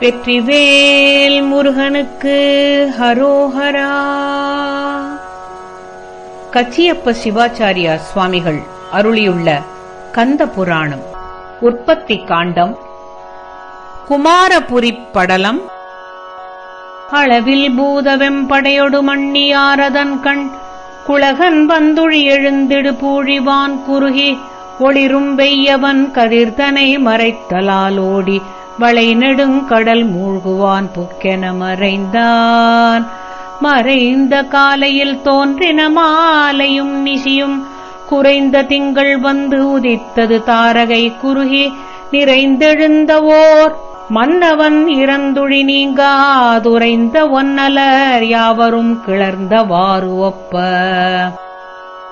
வெற்றிவேல் முருகனுக்கு ஹரோஹரா. கச்சியப்ப சிவாச்சாரியா சுவாமிகள் அருளியுள்ள கந்த புராணம் உற்பத்தி காண்டம் குமாரபுரிப் படலம். அளவில் பூதவெம்படையொடு மண்ணியாரதன் கண் குளகன் வந்துழி எழுந்திடு பூழிவான் குறுகி ஒளிரும் வெய்யவன் கதிர்தனை மறைத்தலாலோடி. வளை நெடுங்கடல் மூழ்குவான் புக்கென மறைந்தான். மறைந்த காலையில் தோன்றின மாலையும் நிசியும். குறைந்த திங்கள் வந்து உதித்தது தாரகை குறுகி. நிறைந்தெழுந்தவோர் மன்னவன் இறந்துழி நீங்காதுரைந்த ஒன்னலர் யாவரும் கிளர்ந்தவாறு ஒப்ப.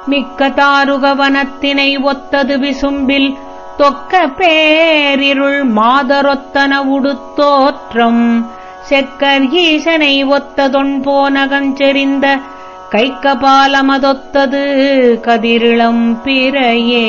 மிக்க தாருகவனத்தினை ஒத்தது விசும்பில் தொக்க பேரிருள் மாதரொத்தன உடுத்தோற்றம். செக்கர் ஈசனை ஒத்ததொன் போனகஞ்செறிந்த கைக்கபாலமதொத்தது கதிரிளம் பிறையே.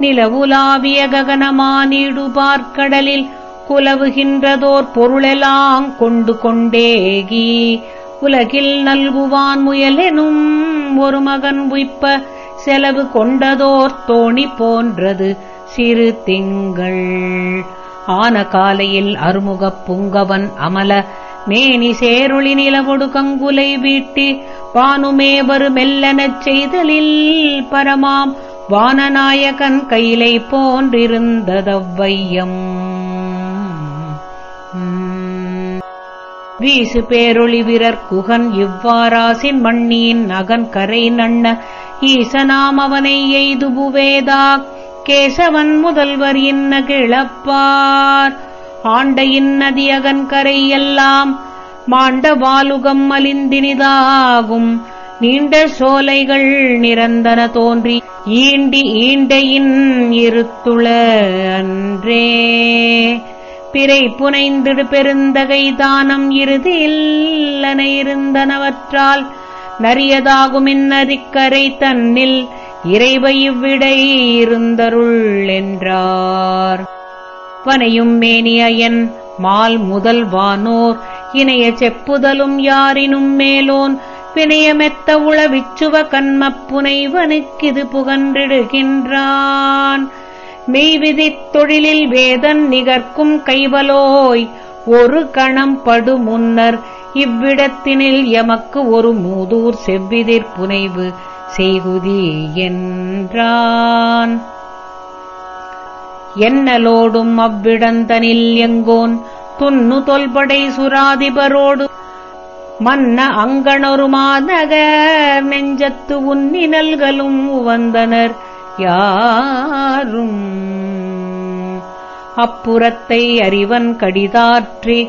நிலவுலாவிய ககனமானிடு பார்க்கடலில் குலவுகின்றதோர் பொருளெல்லாம் கொண்டு கொண்டேகி. உலகில் நல்குவான் முயலெனும் ஒரு மகன் உய்ப்ப செலவு கொண்டதோர் தோணி போன்றது சிறு திங்கள். ஆன காலையில் அருமுகப் புங்கவன் அமல மேனி சேருளி நிலவொடு கங்குலை வீட்டி வானுமேவரு மெல்லனச் செய்தலில் பரமாம் வானநாயகன் கையிலை போன்றிருந்ததவ்வையம். வீசு பேரொளி வீரர் குகன் இவ்வாராசின் மண்ணியின் நகன் கரை நண்ண ஈசனாம் அவனை எய்துபுவேதா கேசவன் முதல்வர் இன்ன கிளப்பார் ஆண்ட இன்னதியகன் கரையெல்லாம் கரை எல்லாம் மாண்ட வாலுகம் மலிந்தினிதாகும். நீண்ட சோலைகள் நிரந்தன தோன்றி ஈண்டி ஈண்டையின் இருத்துள அன்றே. பிறை புனைந்திடு பெருந்தகை தானம் இறுதியில்லன இருந்தனவற்றால் நரியதாகும் நதிக்கரை தன்னில் இறைவை இவ்விடை இருந்தருள் என்றார். வனையும் மேனியன் மால் முதல் வானோர் இணைய செப்புதலும் யாரினும் மேலோன் வினயமெத்த உளவிச்சுவ கண்மப்புனைவனுக்கிது புகன்றிடுகின்றான். மெய்விதித் தொழிலில் வேதன் நிகர்க்கும் கைவலோய் ஒரு கணம் படு முன்னர் இவ்விடத்தினில் எமக்கு ஒரு மூதூர் செவ்விதிர் புனைவு செய்குதி என்றான். என்னலோடும் அவ்விடந்தனில் எங்கோன் துன்னு தொல்படை சுராதிபரோடு மன்ன அங்கணொரு நெஞ்சத்து உன்னினல்களும் உவந்தனர் யாரும். அப்புறத்தை அறிவன் கடிதாற்றி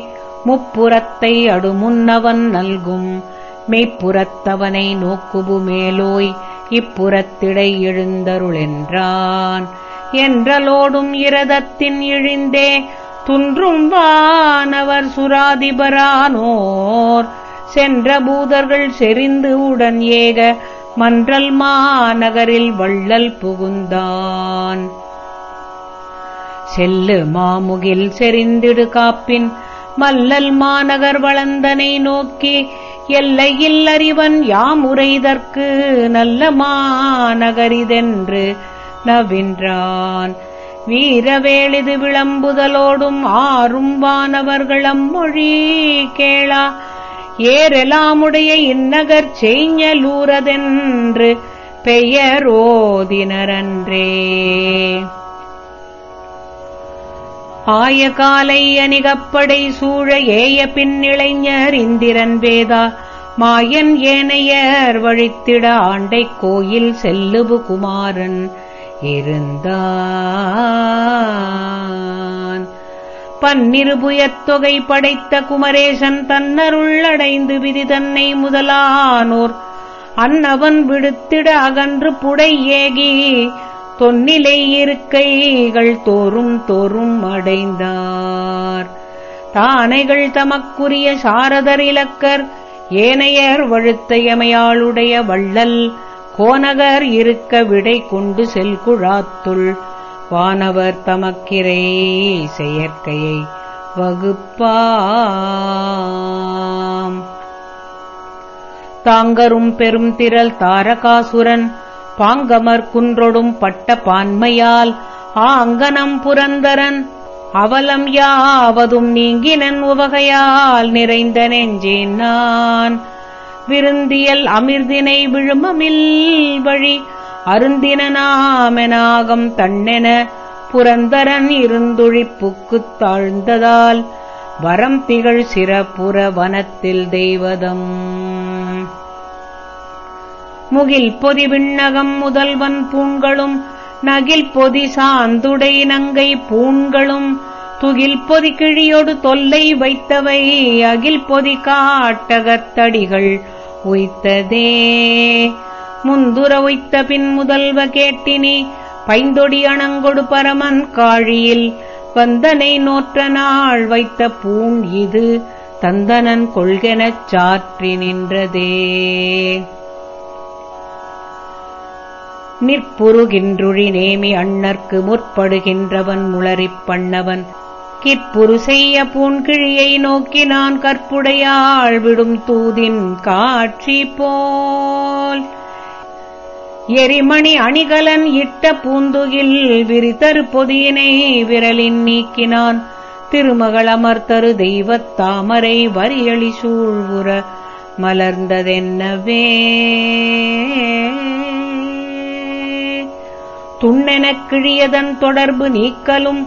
முப்புறத்தை அடுமுன்னவன் நல்கும். மெய்ப்புறத்தவனை நோக்குபு மேலோய் இப்புறத்திடை எழுந்தருளென்றான். என்றலோடும் இரதத்தின் இழிந்தே துன்றும் வானவர் சுராதிபரானோர். சென்ற பூதர்கள் செறிந்து உடன் ஏக மன்றல் மாநகரில் வள்ளல் புகுந்தான். செல்லு மாமுகில் செறிந்திடு காப்பின் மல்லல் மாநகர் வளந்தனை நோக்கி எல்லையில் அறிவன் யாமுறைதற்கு நல்ல மாநகரிதென்று நவின்றான். வீரவேளிது விளம்புதலோடும் ஆறும் வானவர்களம் மொழி கேளா. ஏரெலாமுடைய இந்நகர் செய்ஞலூரதென்று பெயரோதினரன்றே. ஆயகாலை அணிகப்படை சூழ ஏய பின்னிளைஞர் இந்திரன் வேதா. மாயன் ஏனையர் வழித்திட ஆண்டை கோயில் செல்லுபு குமாரன் இருந்தான். பன்னிருபுயத்தொகை படைத்த குமரேசன் தன்னருள்ளடைந்து விதி தன்னை முதலானோர். அன்னவன் விடுத்திட அகன்று புடை ஏகி. தொன்னிலை இருக்கைகள் தோறும் தோறும் அடைந்தார். தானைகள் தமக்குரிய சாரதர் இலக்கர் ஏனையர் வழுத்தையமையாளுடைய வள்ளல் கோநகர் இருக்க விடை கொண்டு செல்குழாத்துள். வானவர் தமக்கிரை செயற்கையை வகுப்பாம். தாங்கரும் பெரும் திரள் தாரகாசுரன் பாங்கமர் குன்றொடும் பட்ட பான்மையால் ஆங்கனம் புரந்தரன் அவலம் யாவதும் நீங்கினன் உவகையால் நிறைந்த நெஞ்சேன் நான். விருந்தியல் அமிர்தினை விழுமமில் வழி அருந்தினாமெனாகம் தண்ணென புரந்தரன் இருந்துழிப்புக்குத் தாழ்ந்ததால் வரம் திகழ் சிறப்புற வனத்தில் தெய்வதம். முகில் பொதி விண்ணகம் முதல்வன் பூண்களும் நகில் பொதி சாந்துடை நங்கை பூண்களும் துகில் பொதி கிழியொடு தொல்லை வைத்தவை அகில் பொதி காட்டகத்தடிகள் உய்த்ததே. முந்துர உய்த்த பின் முதல்வ கேட்டினி பைந்தொடி அணங்கொடு பரமன் காழியில் வந்தனை நோற்ற நாள் வைத்த பூண் இது தந்தனன் கொள்கெனச் சாற்றி நின்றதே. நிற்புருகின்றுழி நேமி அண்ணற்கு முற்படுகின்றவன் முளரிப் பண்ணவன். கிற்புரு செய்ய பூண்கிழியை நோக்கி நான் கற்புடையாள் விடும் தூதின் காட்சி போல். எரிமணி அணிகலன் இட்ட பூந்துகில் விரிதரு பொதியினை விரலின் நீக்கினான். திருமகளமர்த்தரு தெய்வத் தாமரை வரியளி சூழ்வுற மலர்ந்ததென்னவே. துண்ணெனக் கிழியதன் தொடர்பு நீக்கலும்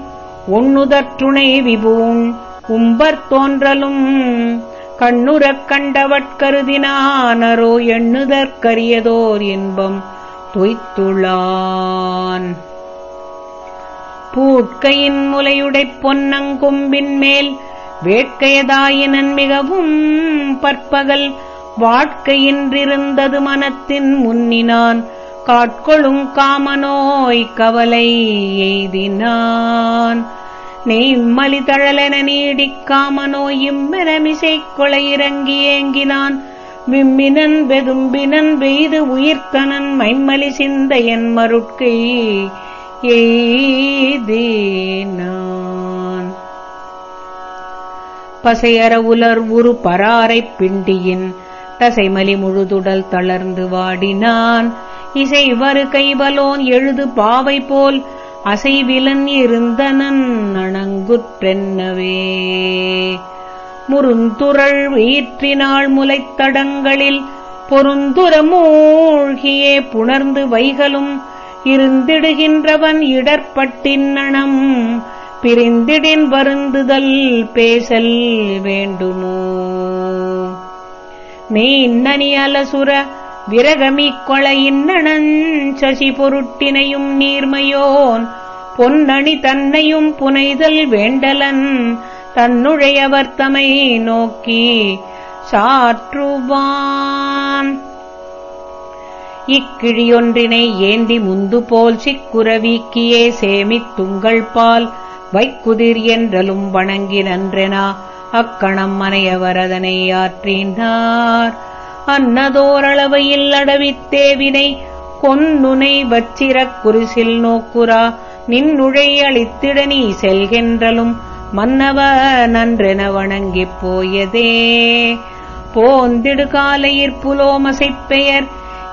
ஒண்ணுதற்றுணை விபூண் உம்பர் தோன்றலும். கண்ணுறக் கண்டவட்கருதினானரோ எண்ணுதற்கரியதோர் இன்பம் துய்த்துளான். பூட்கையின் முலையுடைப் பொன்னங்கொம்பின் மேல் வேட்கையதாயினன் மிகவும் பற்பகல் வாழ்க்கையின்றிருந்தது மனத்தின் முன்னினான். காட்கொளுங் காமனோய் கவலை எய்தினான். நெய்மலி தழலென நீடிக் காமநோய் இம்மெனமிசை கொலை இறங்கி ஏங்கினான். விம்மினன் வெதும்பினன் வெய்து உயிர்த்தனன் மைம்மலி சிந்தையன் மருட்கை எய்தினான். பசையற உலர் உரு பராரைப் பிண்டியின் தசைமலி முழுதுடல் தளர்ந்து வாடினான். இசை வரு கைவலோன் எழுது பாவை போல் அசைவிலன் இருந்தனன் அணங்குற்றென்னவே முருந்துரள் ஈற்றினாள் முலைத்தடங்களில் பொருந்துர மூழ்கியே புணர்ந்து வைகலும் இருந்திடுகின்றவன் இடர்பட்டின்னணம் பிரிந்திடின் வருந்துதல் பேசல் வேண்டுமோ. மெய்நனி அலசுர விரகமிக் கொளையின்னணன் பொருட்டினையும் நீர்மையோன் பொன்னணி தன்னையும் புனைதல் வேண்டலன் தன்னுழையவர் தமை நோக்கி சாற்றுவான். இக்கிழியொன்றினை ஏந்தி முந்து போல் சிக்குரவீக்கியே சேமித் துங்கள் பால் வைக்குதிர் என்றலும் வணங்கி நன்றெனா அக்கணம் மனையவரதனை ஆற்றினார். அன்னதோரளவையில் அடவித்தேவினை கொன்னுனை வச்சிரக் குரிசில் நோக்குரா நின்னுழை அளித்திட நீ செல்கின்றலும் மன்னவ நன்றென வணங்கிப் போயதே. போந்திடு காலையிற் புலோமசைப்பெயர்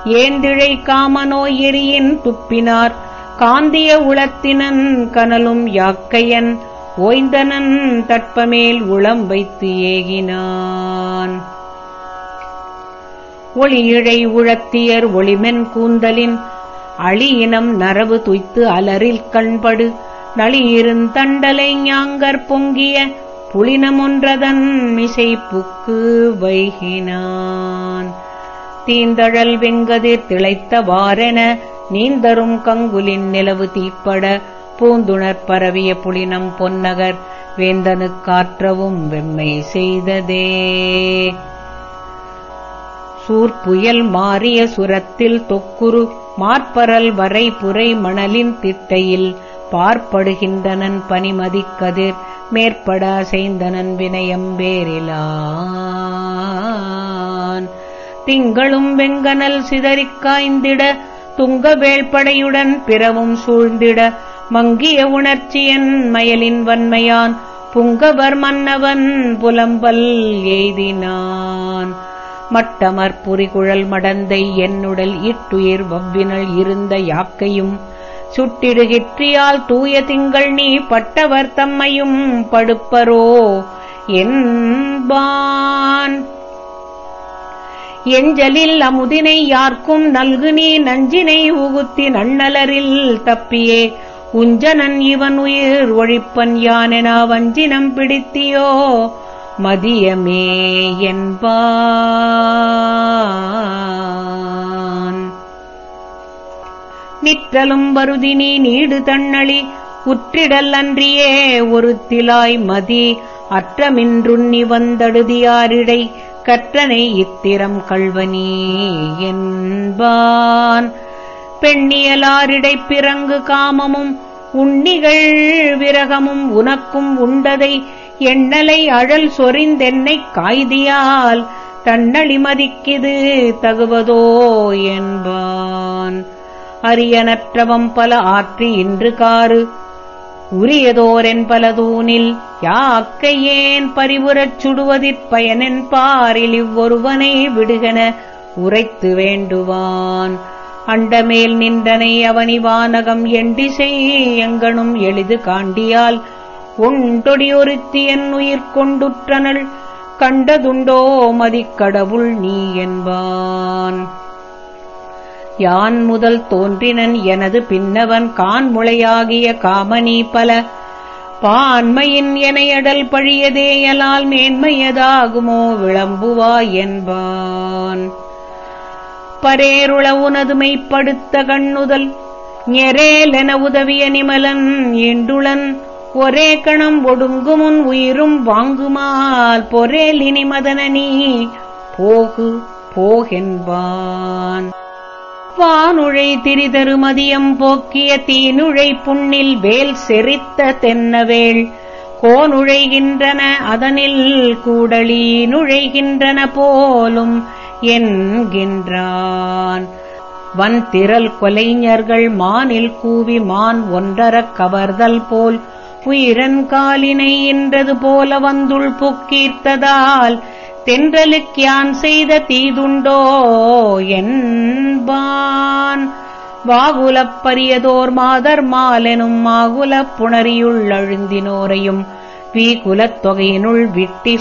ஏந்திழை காமநோய் எரியின் துப்பினார் காந்திய உளத்தினன் கனலும் யாக்கையன் ஓய்ந்தனன் தட்பமேல் உளம் வைத்து ஏகினான். ஒளியிழை உழத்தியர் ஒளிமென் கூந்தலின் அழியினம் நரவு துய்த்து அலரில் கண்படு. நளியிருந்தண்டலை ஞாங்கற் பொங்கிய புளினமொன்றதன் மிசை புக்கு வைகினான். தீந்தழல் வெங்கதிர் திளைத்த வாரென நீந்தரும் கங்குலின் நிலவு தீப்பட. பூந்துணர் பரவிய புளினம் பொன்னகர் வேந்தனுக்காற்றவும் வெம்மை செய்ததே. சூர்புயல் மாறிய சுரத்தில் தொக்குரு மார்பரல் வரை புரை மணலின் திட்டையில் பார்ப்படுகின்றனன் பனிமதிக்கதிர் மேற்பட அசைந்தனன் வினயம்பேரிலான் திங்களும் வெங்கனல் சிதறிக் காய்ந்திட துங்க வேள்படையுடன் பிறவும் சூழ்ந்திட மங்கிய உணர்ச்சியன் மயலின் வன்மையான் புங்கவர் மன்னவன் புலம்பல் எய்தினான். மட்டமற் புரிகுழல் மடந்தை என்னுடல் இட்டுயிர் வவ்வினள் இருந்த யாக்கையும் சுட்டிடுகிற்றியால் தூய திங்கள் நீ பட்டவர் தம்மையும் படுப்பரோ என்பான். எஞ்சலில் அமுதினை யார்க்கும் நல்கு நீ நஞ்சினை உகுத்தி நன்னலரில் தப்பியே உஞ்சனன் இவன் உயிர் ஒழிப்பன் யானென வஞ்சினம் பிடித்தியோ மதியமே என்பான். நிற்றலும் வருதினி நீடு தண்ணளி உற்றிடல் அன்றியே ஒருத்திலாய் மதி அற்றமின்றுண்ணி வந்தடுதியாரிடை கற்றனை இத்திரம் கள்வனி என்பான். பெண்ணியலாரிடை பிறங்கு காமமும் உண்ணிகள் விரகமும் உனக்கும் உண்டதை எண்ணலை அழல் சொறிந்தென்னைக் காய்தியால் தன்னழிமதிக்கிது தகுவதோ என்பான். அரியனற்றவம் பல ஆற்றி இன்று காறு. உரியதோரென் பலதூனில் யாக்கையேன் பரிவுரச் சுடுவதிற் பயனென் பாரில் இவ்வொருவனை விடுகென உரைத்து வேண்டுவான். அண்டமேல் நின்றனை அவனி வானகம் எண்டிசை எங்கனும் எளிது காண்டியால் உண்டொடியொருத்தி என் உயிர் கொண்டுற்றனள். கண்டதுண்டோ மதிக்கடவுள் நீ என்பான். யான் முதல் தோன்றினன் எனது பின்னவன் கான்முளையாகிய காமனி பல. பான்மையின் எனையடல் பழியதேயலால் மேன்மையதாகுமோ விளம்புவா என்பான். பரேருள உனது மெய்ப்படுத்த கண்ணுதல் ஞெரேலென உதவிய நிமலன் ஏண்டுளன். ஒரே கணம் ஒடுங்குமுன் உயிரும் வாங்குமால் பொரேலினி மதனனி போகு போகென்பான். வானுழை திரிதரு மதியம் போக்கிய தீனுழை புண்ணில் வேல் செறித்த தென்னவேள். கோனுழைகின்றன அதனில் கூடலி நுழைகின்றன போலும் என்கின்றான். வன்திரல் கொலைஞர்கள் மானில் கூவி மான் ஒன்றரக் கவர்தல் போல் உயிரன் காலினை என்றது போல வந்துள் புக்கீர்த்ததால் தென்றலுக்கியான் செய்த தீதுண்டோ என்பான். வாகுலப் பரியதோர் மாதர் மாலெனும் மாகுலப் புணரியுள்ளழுந்தினோரையும் வீகுலத் தொகையினுள் விட்டி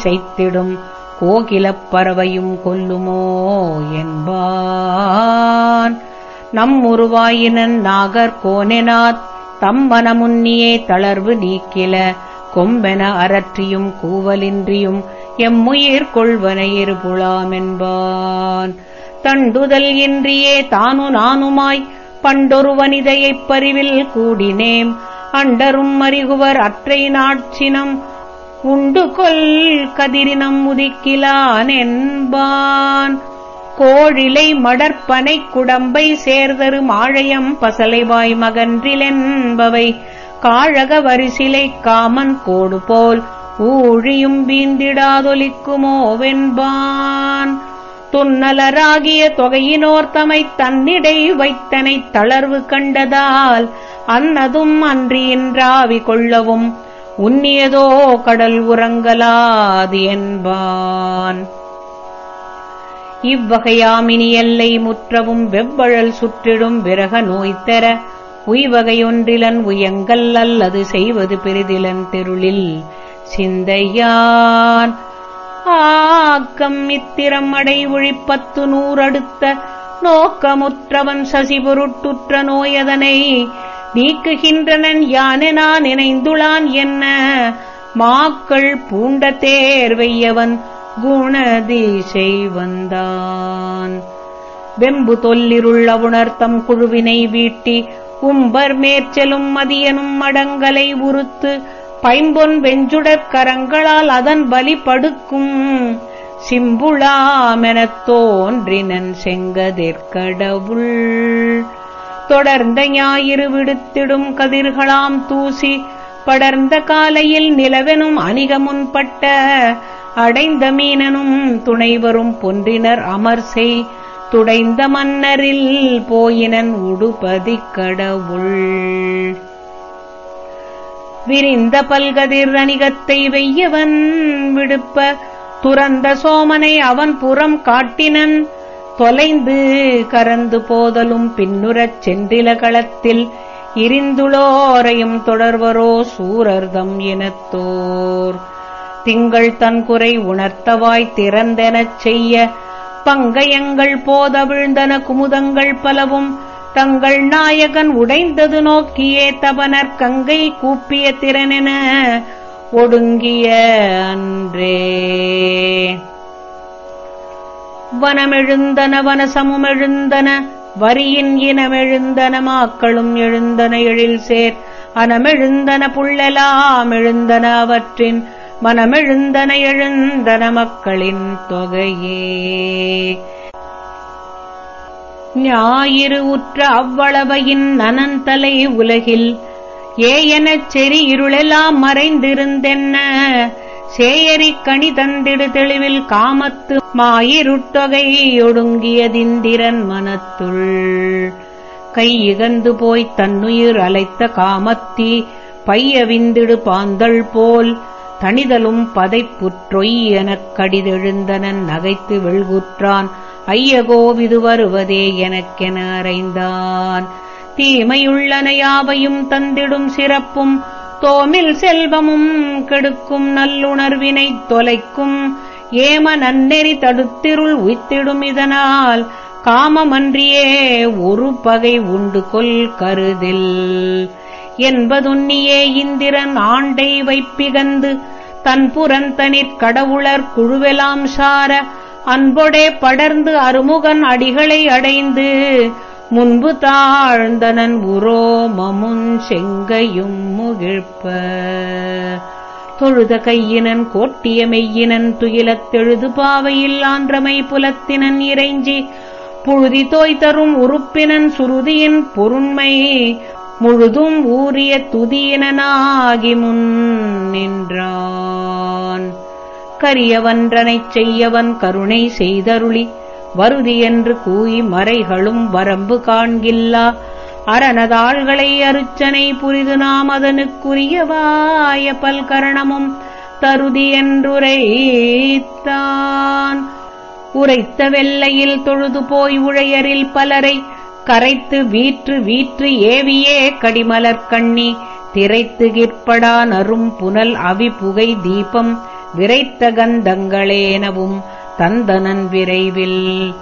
கோகிலப் பறவையும் கொல்லுமோ என்பான். நம் உருவாயினன் தம்மனமுன்னியே தளர்வு நீக்கில. கொம்பென அரற்றியும் கூவலின்றியும் எம்முயிர் கொள்வனையிரு புலாமென்பான் தண்டுதல் இன்றியே தானு நானுமாய் பண்டொரு வனிதையைப் பரிவில் கூடினேம். அண்டரும் மறிகுவர் அற்றை நாட்சினம் உண்டு கொல் கதிரினம் முதிக்கிலான் என்பான் கோழிலை மடற்பனை குடம்பை சேர்தரு மாழையம் பசலைவாய் மகன்றிலென்பவை. காழக வரிசிலை காமன் கோடு போல் ஊழியும் வீந்திடாதொலிக்குமோவென்பான் துன்னலராகிய தொகையினோர் தமைத் தன்னிடை வைத்தனை தளர்வு கண்டதால் அன்னதும் அன்றியின்றாவி கொள்ளவும் உன்னியதோ கடல் உறங்கலாது என்பான். இவ்வகையாமினி எல்லை முற்றவும் வெவ்வழல் சுற்றிடும் விரக நோய்த்தர உய்வகையொன்றிலன் உயங்கல் அல்லது செய்வது பெரிதிலன் தெருளில் சிந்தையான். ஆக்கம் இத்திரம் அடை ஒழிப்பத்து நூறடுத்த நோக்கமுற்றவன் சசி பொருட்டுற்ற நோயதனை நீக்குகின்றனன் யானெனா நினைந்துளான் என்ன? மாக்கள் பூண்ட தேர்வையவன் குணதிசை வந்தான். வெம்பு தொல்லிருள்ள உணர்த்தம் குழுவினை வீட்டி உம்பர் மேற்செலும் மதியனும் மடங்கலை உறுத்து பைம்பொன் வெஞ்சுடற்கரங்களால் அதன் வலி படுக்கும் சிம்புளாமெனத் தோன்றினன் செங்கதிர்கடவுள் தொடர்ந்த ஞாயிறு விடுத்திடும் கதிர்களாம் தூசி படர்ந்த காலையில் நிலவெனும் அணிக முன்பட்ட அடைந்த மீனனும் துணைவரும் பொன்றினர் அமர்செய். துடைந்த மன்னரில் போயினன் உடுபதி கடவுள். விரிந்த பல்கதிர் அணிகத்தை வெய்யவன் விடுப்ப. துறந்த சோமனை அவன் புறம் காட்டினன். தொலைந்து கரந்து போதலும் பின்னுரச் சென்றில களத்தில். இருந்துளோரையும் தொடர்வரோ சூரர்தம் இனத்தோர் திங்கள் தன்குறை உணர்த்தவாய் திறந்தெனச் செய்ய பங்கயங்கள் போதவிழ்ந்தன குமுதங்கள் பலவும் தங்கள் நாயகன் உடைந்தது நோக்கியே தபனர் கங்கை கூப்பிய திறனென ஒடுங்கிய அன்றே. வனமெழுந்தன வனசமுமெழுந்தன வரியின் இனமெழுந்தன மாக்களும் எழுந்தன எழில் சேர் அனமெழுந்தன புள்ளெலாம் எழுந்தன அவற்றின் மனமெழுந்தன எழுந்தன மக்களின் தொகையே. ஞாயிறு உற்ற அவ்வளவையின் நனந்தலை உலகில் ஏயெனச் செறி இருளெல்லாம் மறைந்திருந்தென்ன? சேயரி கணி தந்திடு தெளிவில் காமத்து மாயிருட்டொகை ஒடுங்கியதிந்திரன் மனத்துள். இகந்து போய்த் தன்னுயிர் அலைத்த காமத்தி பையவிந்திடு பாந்தள் போல் தனிதலும் பதைப்புற்றொய் எனக் கடிதெழுந்தனன் நகைத்து வெள்குற்றான் ஐயகோவிது வருவதே எனக்கென அறைந்தான். தீமையுள்ளன யாவையும் தந்திடும் சிறப்பும் தோமில் செல்வமும் கெடுக்கும் நல்லுணர்வினைத் தொலைக்கும். ஏம நன்னெறி தடுத்திருள் உய்த்திடும் இதனால் காமமன்றியே ஒரு பகை உண்டு கொல் கருதில். என்பதுன்னியே இந்திரன் ஆண்டை வைப்பிகந்து தன் புறந்தனிற் கடவுளர் குழுவெலாம் சார அன்பொடே படர்ந்து அருமுகன் அடிகளை அடைந்து முன்பு தாழ்ந்தனன் உரோமமுன் செங்கையும் முகிழ்ப்ப. தொழுத கையினன் கோட்டிய மெய்யினன் துயிலத்தெழுது பாவையில் ஆன்றமை புலத்தினன் இறைஞ்சி புழுதி தோய் தரும் உறுப்பினன் சுருதியின் பொருண்மை முழுதும் ஊறிய துதியினனாகி முன் நின்றான். கரியவன்றனைச் செய்யவன் கருணை செய்தருளி வருதி என்று கூயி மறைகளும் வரம்பு காண்கில்லா. அரணதாள்களை அருச்சனை புரிது நாம் அதனுக்குரியவாய பல்கரணமும் தருதி என்றுரைத்தான். உரைத்த வெள்ளையில் தொழுது போய் உழையரில் பலரை கரைத்து வீற்று வீற்று ஏவியே கடிமலர் கண்ணி. திரைத்து கிற்படான் நரும் புனல் அவி புகை தீபம். விரைத்த கந்தங்களேனவும் தந்தனன் விரைவில்.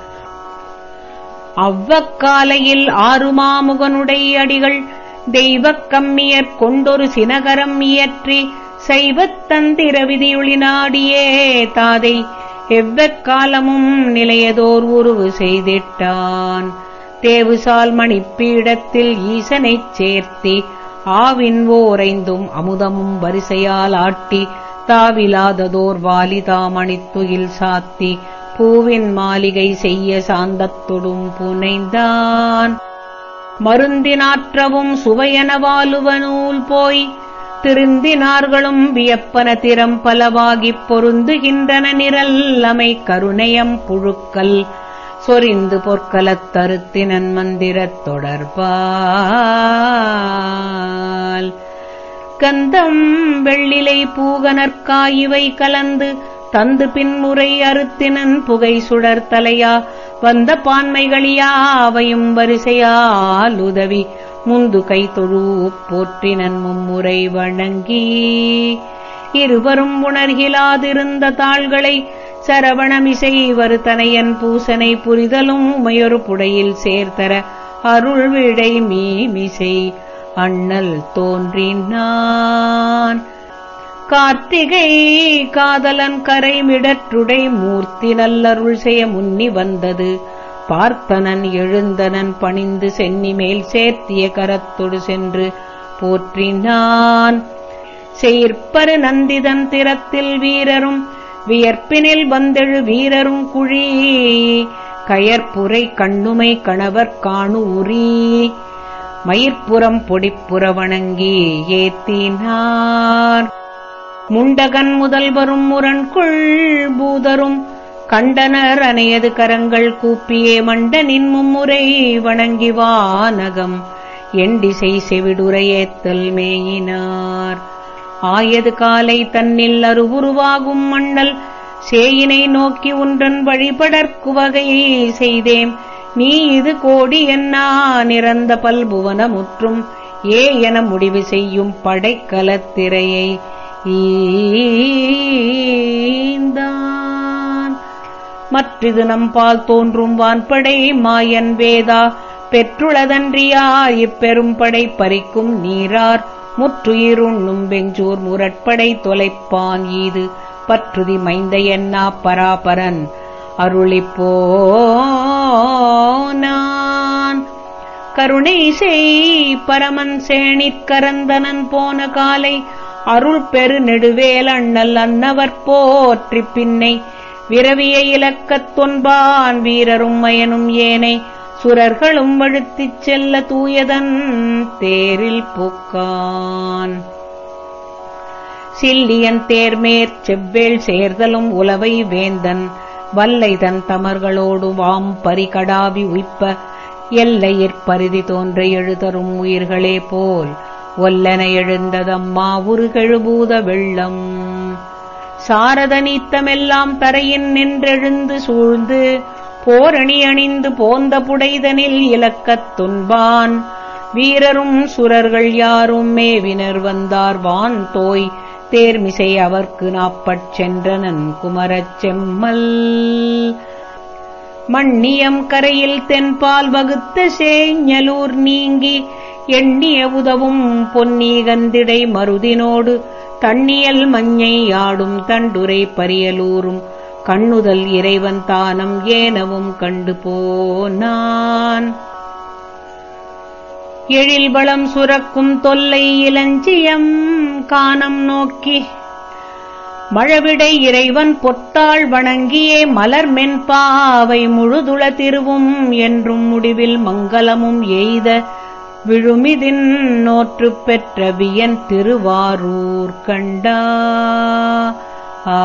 அவ்வக்காலையில் ஆறுமாமுகனுடைய அடிகள் தெய்வக் கம்மியற் கொண்டொரு சினகரம் இயற்றி சைவத் தந்திர விதியுளினாடியே தாதை. எவ்வக்காலமும் நிலையதோர் உருவு செய்திட்டான். தேவுசால் மணிப்பீடத்தில் ஈசனைச் சேர்த்தி ஆவின் ஓரைந்தும் அமுதமும் வரிசையால் ஆட்டி தாவிலாததோர் வாலிதாமணித்துயில் சாத்தி பூவின் மாளிகை செய்ய சாந்தத்தொடும் புனைந்தான். மருந்தினாற்றவும் சுவையன வாலுவனூல் போய் திருந்தினார்களும் வியப்பன திறம் பலவாகிப் பொருந்துகின்றன நிரல்லமை கருணையம் புழுக்கல். சொரிந்து பொற்கலத் தருத்தினன் மந்திரத் தொடர்பால். கந்தம் வெள்ளிலை பூகனற்காயிவை கலந்து தந்து பின்முறை அறுத்தினன் புகை சுடர் தலையா வந்த பான்மைகளியாவையும் வரிசையால் உதவி முந்து கை தொழு போற்றினன் மும்முறை வணங்கி. இருவரும் உணர்கிலாதிருந்த தாள்களை சரவணமிசை வருத்தனையன் பூசனை புரிதலும் உமையொரு புடையில் சேர்த்தர அருள் விடை மீமிசை அண்ணல் தோன்றினான். கார்த்திகை காதலன் கரைமிடற்றுடை மூர்த்தி நல்லருள் செய்ய முன்னி வந்தது. பார்த்தனன் எழுந்தனன் பணிந்து சென்னி மேல் சேர்த்திய கரத்தொடு சென்று போற்றினான். செயற்பரு நந்திதன் திறத்தில் வீரரும் வியற்பினில் வந்தெழு வீரரும் குழி. கயற்புரை கண்ணுமை கணவர் காணு உரி மயிர்ப்புறம் பொடிப்புற வணங்கி ஏத்தினார். முண்டகன் முதல்வரும் முரண்குள் பூதரும் கண்டனர் அனையது கரங்கள் கூப்பியே மண்டனின் மும்முறை வணங்கி வானகம். எண்டிசை செவிடுரையேத்தல் மேயினார். ஆயது காலை தன்னில் அருவுருவாகும் மண்ணல். சேயினை நோக்கி உன்றன் வழிபடற்குவகையை செய்தேம். நீ இது கோடி என்னா நிறந்த பல்புவன முற்றும் ஏ என முடிவு செய்யும் படைக்கலத்திரையை ஈந்தான். மற்றிது நம்பால் தோன்றும் வான்படை மாயன் வேதா. பெற்றுளதன்றியா இப்பெரும் படை பறிக்கும் நீரார். முற்றுயிருண்ணும் வெஞ்சூர் முரட்படை தொலைப்பான் ஈது பற்றுதி மைந்த என்னா பராபரன் அருளிப்போனான். கருணை செய் பரமன் சேணிற்கரந்தனன் போன காலை அருள் பெரு நெடுவேல் அண்ணல் அன்னவர் போற்றி பின்னை விரவிய இலக்கத் தொன்பான் வீரரும் மயனும் ஏனை சுரர்களும் வழுத்திச் செல்ல தூயதன் தேரில் புக்கான். சில்லியன் தேர்மேற் செவ்வேள் சேர்தலும் உலவை வேந்தன் வல்லைதன் தமர்களோடு வாம் பரிகடாவி உய்ப்ப எல்லையிற் பரிதி தோன்ற எழுதரும் உயிர்களே போல் ஒல்லன எழுந்ததம்மா உருகெழுபூத வெள்ளம். சாரத நீத்தமெல்லாம் தரையின் நின்றெழுந்து சூழ்ந்து போரணி அணிந்து போந்த புடைதனில் இலக்கத் துன்பான். வீரரும் சுரர்கள் யாரும் மேவினர் வந்தார் வான் தோய் தேர்மிசை அவர்க்கு நாப்பட் சென்றனன் குமரச் செம்மல். மண்ணியம் கரையில் தென்பால் வகுத்த சேஞ்சலூர் நீங்கி எண்ணிய உதவும் பொன்னீகந்திடை மருதினோடு. தண்ணியல் மஞ்சை ஆடும் தண்டுரை பரியலூரும். கண்ணுதல் இறைவன் தானம் ஏனவும் கண்டு போனான் எழில் வளம் சுரக்கும் தொல்லை இளஞ்சியம் கானம் நோக்கி மழவிடை இறைவன் பொத்தாள் வணங்கியே மலர் மென்பாவை முழுதுள திருவும் என்றும் முடிவில் மங்களமும் எய்த விழுமிதின் நோற்று பெற்ற வியன் திருவாரூர் கண்டா. ஆ.